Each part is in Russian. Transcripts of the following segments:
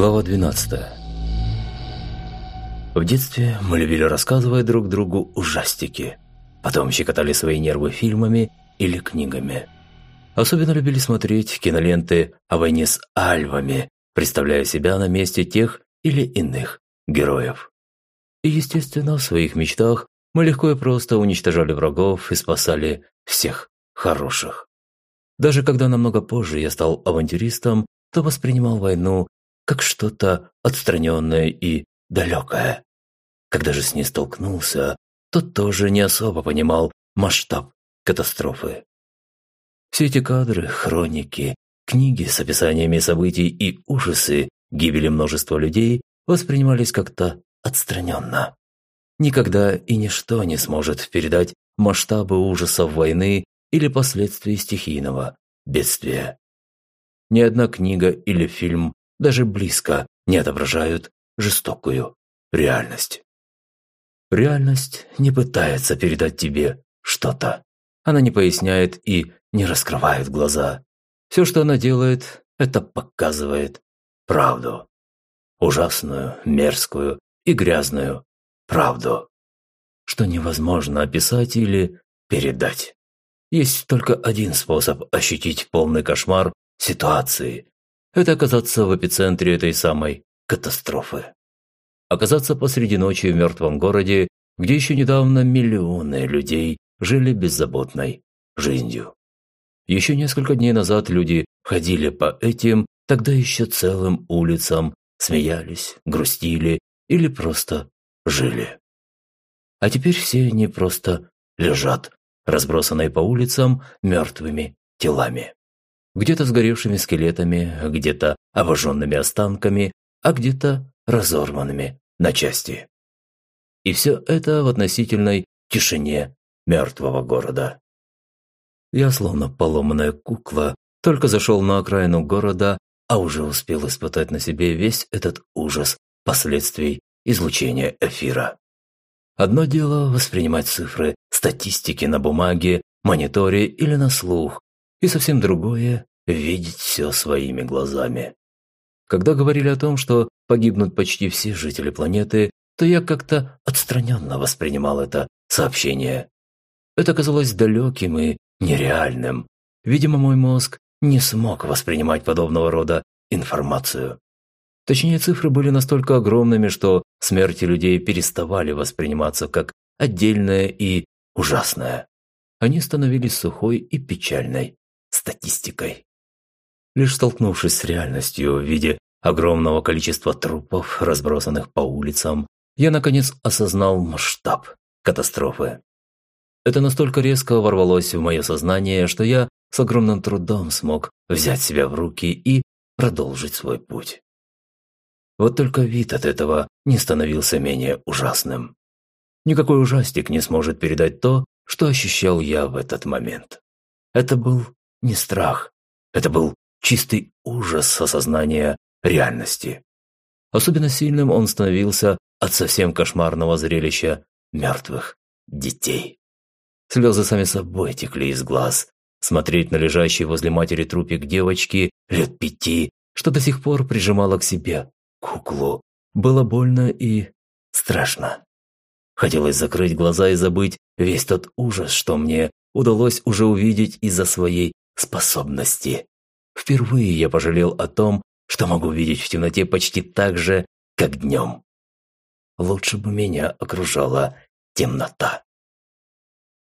Глава 12 В детстве мы любили рассказывать друг другу ужастики. Потом щекотали свои нервы фильмами или книгами. Особенно любили смотреть киноленты о войне с альвами, представляя себя на месте тех или иных героев. И, естественно, в своих мечтах мы легко и просто уничтожали врагов и спасали всех хороших. Даже когда намного позже я стал авантюристом, то воспринимал войну как что-то отстраненное и далекое. Когда же с ней столкнулся, то тоже не особо понимал масштаб катастрофы. Все эти кадры, хроники, книги с описаниями событий и ужасы гибели множества людей воспринимались как-то отстраненно. Никогда и ничто не сможет передать масштабы ужасов войны или последствий стихийного бедствия. Ни одна книга или фильм даже близко не отображают жестокую реальность. Реальность не пытается передать тебе что-то. Она не поясняет и не раскрывает глаза. Все, что она делает, это показывает правду. Ужасную, мерзкую и грязную правду. Что невозможно описать или передать. Есть только один способ ощутить полный кошмар ситуации. Это оказаться в эпицентре этой самой катастрофы. Оказаться посреди ночи в мертвом городе, где еще недавно миллионы людей жили беззаботной жизнью. Еще несколько дней назад люди ходили по этим, тогда еще целым улицам, смеялись, грустили или просто жили. А теперь все они просто лежат разбросанной по улицам мертвыми телами. Где-то сгоревшими скелетами, где-то обожженными останками, а где-то разорванными на части. И все это в относительной тишине мертвого города. Я, словно поломанная кукла, только зашел на окраину города, а уже успел испытать на себе весь этот ужас последствий излучения эфира. Одно дело воспринимать цифры статистики на бумаге, мониторе или на слух, и совсем другое – видеть все своими глазами. Когда говорили о том, что погибнут почти все жители планеты, то я как-то отстраненно воспринимал это сообщение. Это казалось далеким и нереальным. Видимо, мой мозг не смог воспринимать подобного рода информацию. Точнее, цифры были настолько огромными, что смерти людей переставали восприниматься как отдельное и ужасное. Они становились сухой и печальной статистикой. Лишь столкнувшись с реальностью в виде огромного количества трупов, разбросанных по улицам, я наконец осознал масштаб катастрофы. Это настолько резко ворвалось в мое сознание, что я с огромным трудом смог взять себя в руки и продолжить свой путь. Вот только вид от этого не становился менее ужасным. Никакой ужастик не сможет передать то, что ощущал я в этот момент. Это был не страх, это был чистый ужас осознания реальности. Особенно сильным он становился от совсем кошмарного зрелища мертвых детей. Слезы сами собой текли из глаз. Смотреть на лежащий возле матери трупик девочки лет пяти, что до сих пор прижимала к себе куклу, было больно и страшно. Хотелось закрыть глаза и забыть весь тот ужас, что мне удалось уже увидеть из-за своей способности. Впервые я пожалел о том, что могу видеть в темноте почти так же, как днем. Лучше бы меня окружала темнота.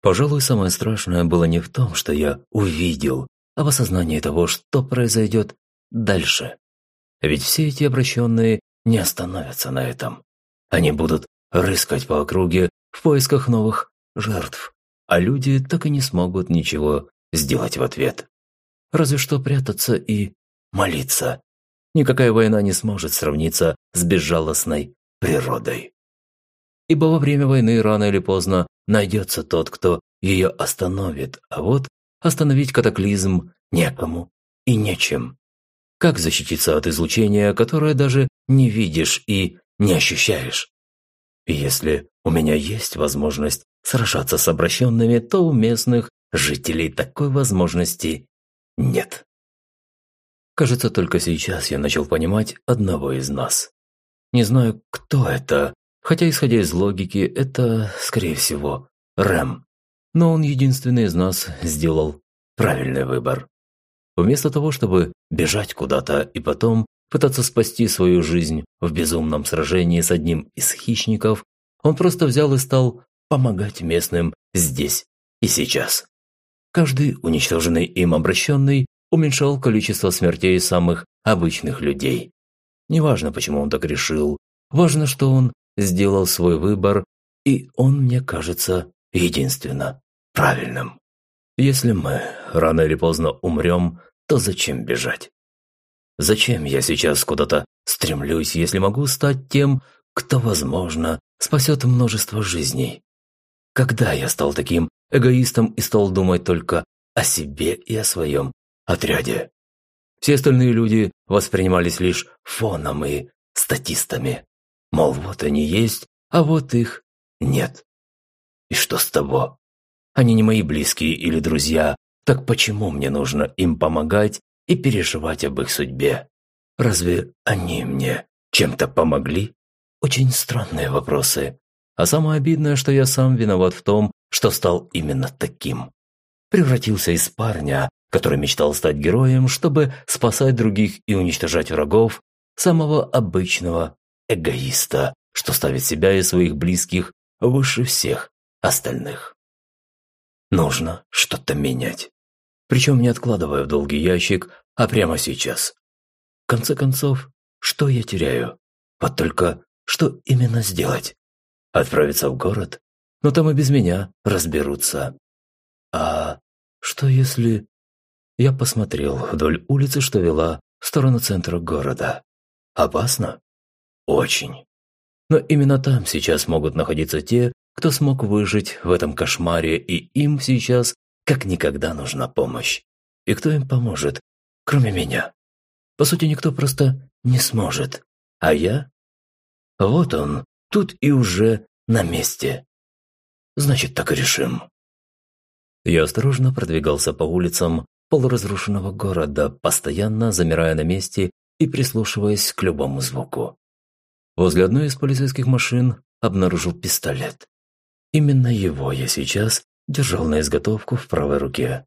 Пожалуй, самое страшное было не в том, что я увидел, а в осознании того, что произойдет дальше. Ведь все эти обращенные не остановятся на этом. Они будут рыскать по округе в поисках новых жертв, а люди так и не смогут ничего сделать в ответ. Разве что прятаться и молиться. Никакая война не сможет сравниться с безжалостной природой. Ибо во время войны рано или поздно найдется тот, кто ее остановит, а вот остановить катаклизм некому и нечем. Как защититься от излучения, которое даже не видишь и не ощущаешь? если у меня есть возможность сражаться с обращенными, то у местных жителей такой возможности нет. Кажется, только сейчас я начал понимать одного из нас. Не знаю, кто это, хотя, исходя из логики, это, скорее всего, Рэм. Но он единственный из нас сделал правильный выбор. Вместо того, чтобы бежать куда-то и потом пытаться спасти свою жизнь в безумном сражении с одним из хищников, он просто взял и стал помогать местным здесь и сейчас. Каждый уничтоженный им обращенный уменьшал количество смертей самых обычных людей. Неважно, почему он так решил, важно, что он сделал свой выбор, и он, мне кажется, единственно правильным. Если мы рано или поздно умрем, то зачем бежать? Зачем я сейчас куда-то стремлюсь, если могу стать тем, кто, возможно, спасет множество жизней? Когда я стал таким эгоистом и стал думать только о себе и о своем отряде. Все остальные люди воспринимались лишь фоном и статистами. Мол, вот они есть, а вот их нет. И что с того? Они не мои близкие или друзья, так почему мне нужно им помогать и переживать об их судьбе? Разве они мне чем-то помогли? Очень странные вопросы. А самое обидное, что я сам виноват в том, что стал именно таким. Превратился из парня, который мечтал стать героем, чтобы спасать других и уничтожать врагов, самого обычного эгоиста, что ставит себя и своих близких выше всех остальных. Нужно что-то менять. Причем не откладывая в долгий ящик, а прямо сейчас. В конце концов, что я теряю? Вот только что именно сделать? Отправиться в город? Но там и без меня разберутся. А что если я посмотрел вдоль улицы, что вела в сторону центра города. Опасно? Очень. Но именно там сейчас могут находиться те, кто смог выжить в этом кошмаре, и им сейчас как никогда нужна помощь. И кто им поможет, кроме меня? По сути, никто просто не сможет. А я? Вот он, тут и уже на месте. Значит, так и решим. Я осторожно продвигался по улицам, полуразрушенного города, постоянно замирая на месте и прислушиваясь к любому звуку. Возле одной из полицейских машин обнаружил пистолет. Именно его я сейчас держал на изготовку в правой руке.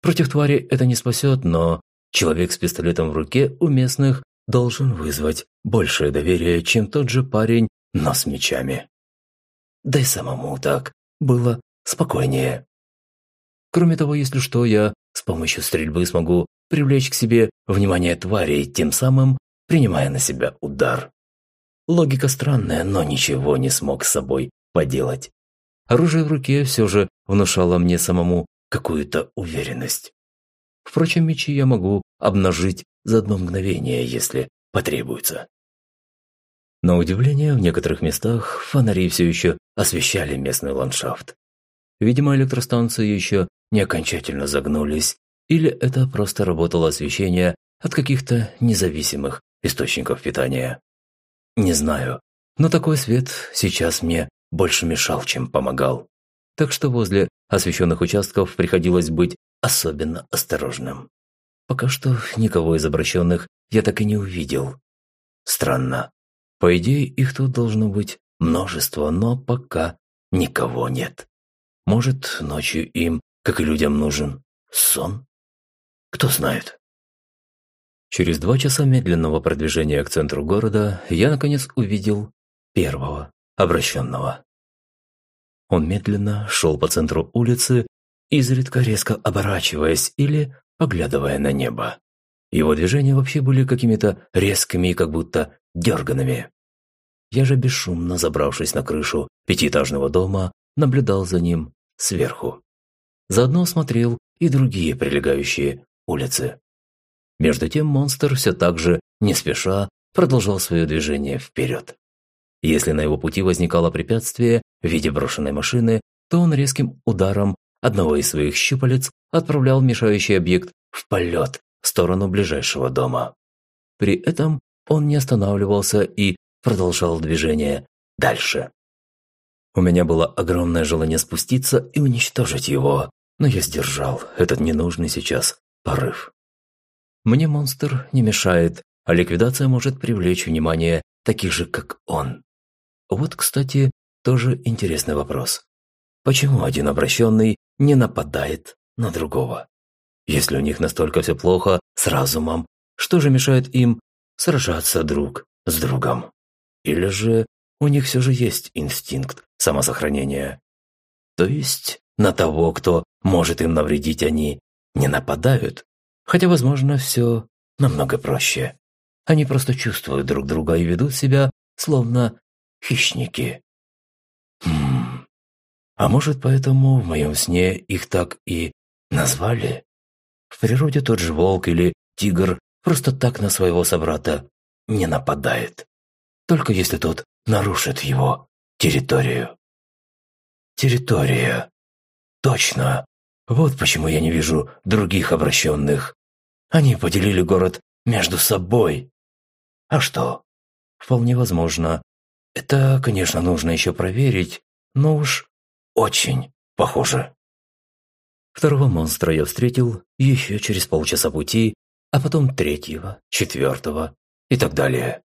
Против твари это не спасет, но человек с пистолетом в руке у местных должен вызвать большее доверие, чем тот же парень, но с мечами. Да и самому так было спокойнее. Кроме того, если что, я с помощью стрельбы смогу привлечь к себе внимание тварей, тем самым принимая на себя удар. Логика странная, но ничего не смог с собой поделать. Оружие в руке все же внушало мне самому какую-то уверенность. Впрочем, мечи я могу обнажить за одно мгновение, если потребуется. На удивление, в некоторых местах фонари все еще освещали местный ландшафт. Видимо, электростанции еще не окончательно загнулись, или это просто работало освещение от каких-то независимых источников питания. Не знаю, но такой свет сейчас мне больше мешал, чем помогал. Так что возле освещенных участков приходилось быть особенно осторожным. Пока что никого из обращенных я так и не увидел. Странно. По идее, их тут должно быть множество, но пока никого нет. Может, ночью им как и людям нужен сон? Кто знает. Через два часа медленного продвижения к центру города я, наконец, увидел первого обращенного. Он медленно шел по центру улицы, изредка резко оборачиваясь или поглядывая на небо. Его движения вообще были какими-то резкими и как будто дерганными. Я же бесшумно забравшись на крышу пятиэтажного дома, наблюдал за ним сверху. Заодно осмотрел и другие прилегающие улицы. Между тем монстр все так же, не спеша, продолжал свое движение вперед. Если на его пути возникало препятствие в виде брошенной машины, то он резким ударом одного из своих щупалец отправлял мешающий объект в полет в сторону ближайшего дома. При этом он не останавливался и продолжал движение дальше. У меня было огромное желание спуститься и уничтожить его, но я сдержал этот ненужный сейчас порыв. Мне монстр не мешает, а ликвидация может привлечь внимание таких же, как он. Вот, кстати, тоже интересный вопрос. Почему один обращенный не нападает на другого? Если у них настолько все плохо с разумом, что же мешает им сражаться друг с другом? Или же у них все же есть инстинкт самосохранения? То есть на того, кто может им навредить, они не нападают? Хотя, возможно, все намного проще. Они просто чувствуют друг друга и ведут себя словно хищники. Хм. А может, поэтому в моем сне их так и назвали? В природе тот же волк или тигр просто так на своего собрата не нападает. Только если тот нарушит его территорию. Территория. Точно. Вот почему я не вижу других обращенных. Они поделили город между собой. А что? Вполне возможно. Это, конечно, нужно еще проверить, но уж очень похоже. Второго монстра я встретил еще через полчаса пути, а потом третьего, четвертого и так далее.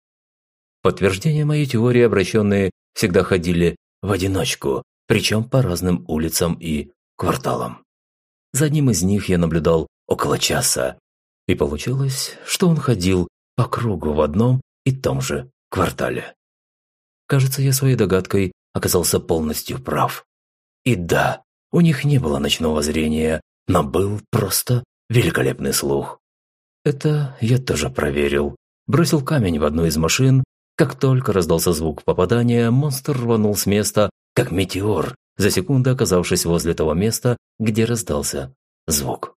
Подтверждение моей теории обращенные всегда ходили в одиночку, причем по разным улицам и кварталам. За одним из них я наблюдал около часа, и получилось, что он ходил по кругу в одном и том же квартале. Кажется, я своей догадкой оказался полностью прав. И да, у них не было ночного зрения, но был просто великолепный слух. Это я тоже проверил. Бросил камень в одну из машин. Как только раздался звук попадания, монстр рванул с места, как метеор, за секунду оказавшись возле того места, где раздался звук.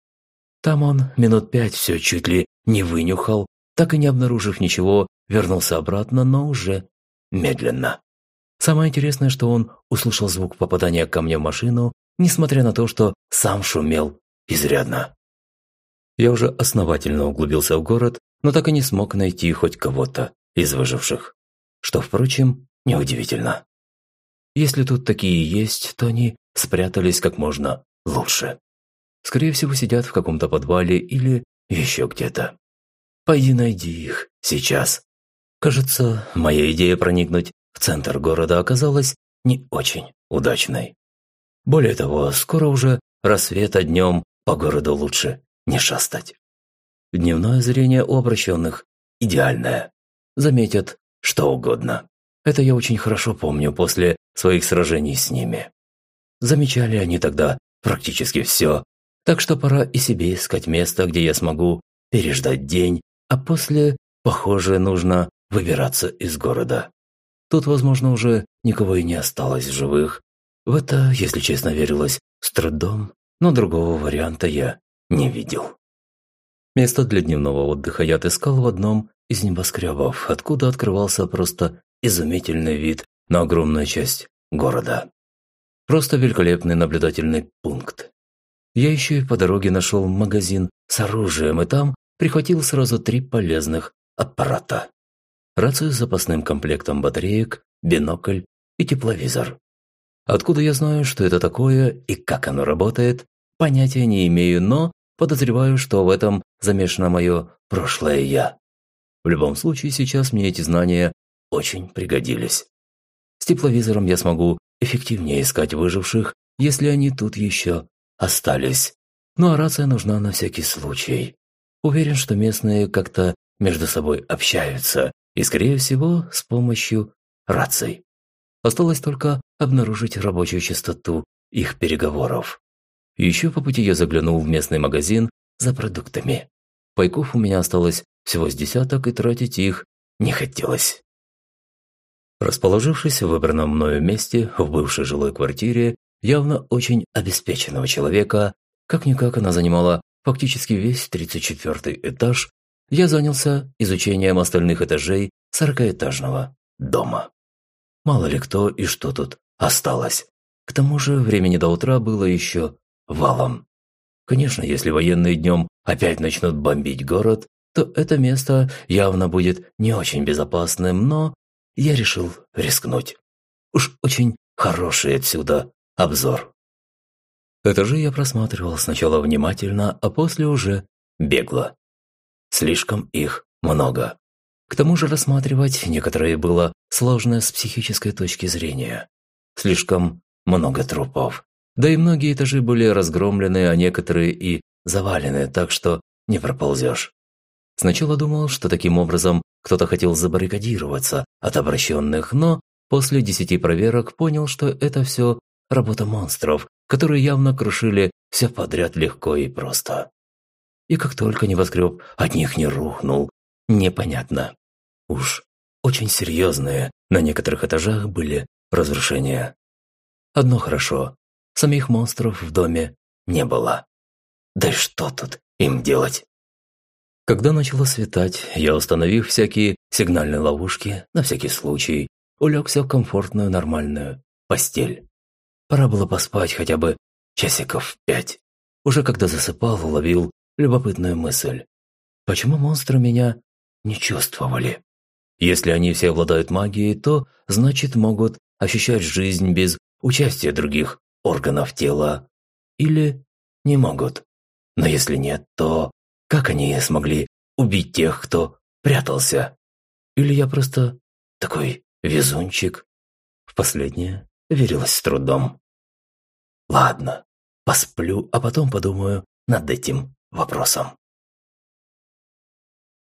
Там он минут пять все чуть ли не вынюхал, так и не обнаружив ничего, вернулся обратно, но уже медленно. Самое интересное, что он услышал звук попадания камня в машину, несмотря на то, что сам шумел изрядно. Я уже основательно углубился в город, но так и не смог найти хоть кого-то из выживших. Что, впрочем, неудивительно. Если тут такие есть, то они спрятались как можно лучше. Скорее всего, сидят в каком-то подвале или еще где-то. Пойди найди их сейчас. Кажется, моя идея проникнуть в центр города оказалась не очень удачной. Более того, скоро уже рассвет, а днем по городу лучше не шастать. Дневное зрение у обращенных идеальное. Заметят что угодно. Это я очень хорошо помню после своих сражений с ними. Замечали они тогда практически все, так что пора и себе искать место, где я смогу переждать день, а после, похоже, нужно выбираться из города. Тут, возможно, уже никого и не осталось живых. В это, если честно, верилось с трудом, но другого варианта я не видел. Место для дневного отдыха я отыскал в одном из небоскребов, откуда открывался просто изумительный вид на огромную часть города. Просто великолепный наблюдательный пункт. Я еще и по дороге нашел магазин с оружием, и там прихватил сразу три полезных аппарата. Рацию с запасным комплектом батареек, бинокль и тепловизор. Откуда я знаю, что это такое и как оно работает, понятия не имею, но подозреваю, что в этом замешано мое прошлое я. В любом случае, сейчас мне эти знания очень пригодились. С тепловизором я смогу эффективнее искать выживших, если они тут еще остались. Ну а рация нужна на всякий случай. Уверен, что местные как-то между собой общаются, и, скорее всего, с помощью раций. Осталось только обнаружить рабочую частоту их переговоров. Еще по пути я заглянул в местный магазин за продуктами. Пайков у меня осталось всего с десяток, и тратить их не хотелось. Расположившись в выбранном мною месте, в бывшей жилой квартире, явно очень обеспеченного человека, как-никак она занимала фактически весь 34 этаж, я занялся изучением остальных этажей сорокаэтажного дома. Мало ли кто и что тут осталось. К тому же времени до утра было еще валом. Конечно, если военные днем опять начнут бомбить город, то это место явно будет не очень безопасным, но я решил рискнуть. Уж очень хороший отсюда обзор. Этажи я просматривал сначала внимательно, а после уже бегло. Слишком их много. К тому же рассматривать некоторые было сложно с психической точки зрения. Слишком много трупов. Да и многие этажи были разгромлены, а некоторые и завалены, так что не проползешь. Сначала думал, что таким образом кто-то хотел забаррикадироваться от обращенных, но после десяти проверок понял, что это все работа монстров, которые явно крушили все подряд легко и просто. И как только небоскреб от них не рухнул, непонятно. Уж очень серьезные на некоторых этажах были разрушения. Одно хорошо, самих монстров в доме не было. Да и что тут им делать? Когда начало светать, я, установив всякие сигнальные ловушки, на всякий случай, улегся в комфортную нормальную постель. Пора было поспать хотя бы часиков пять. Уже когда засыпал, уловил любопытную мысль. Почему монстры меня не чувствовали? Если они все обладают магией, то, значит, могут ощущать жизнь без участия других органов тела. Или не могут. Но если нет, то как они смогли убить тех, кто прятался? Или я просто такой везунчик? В последнее верилось с трудом. Ладно, посплю, а потом подумаю над этим вопросом.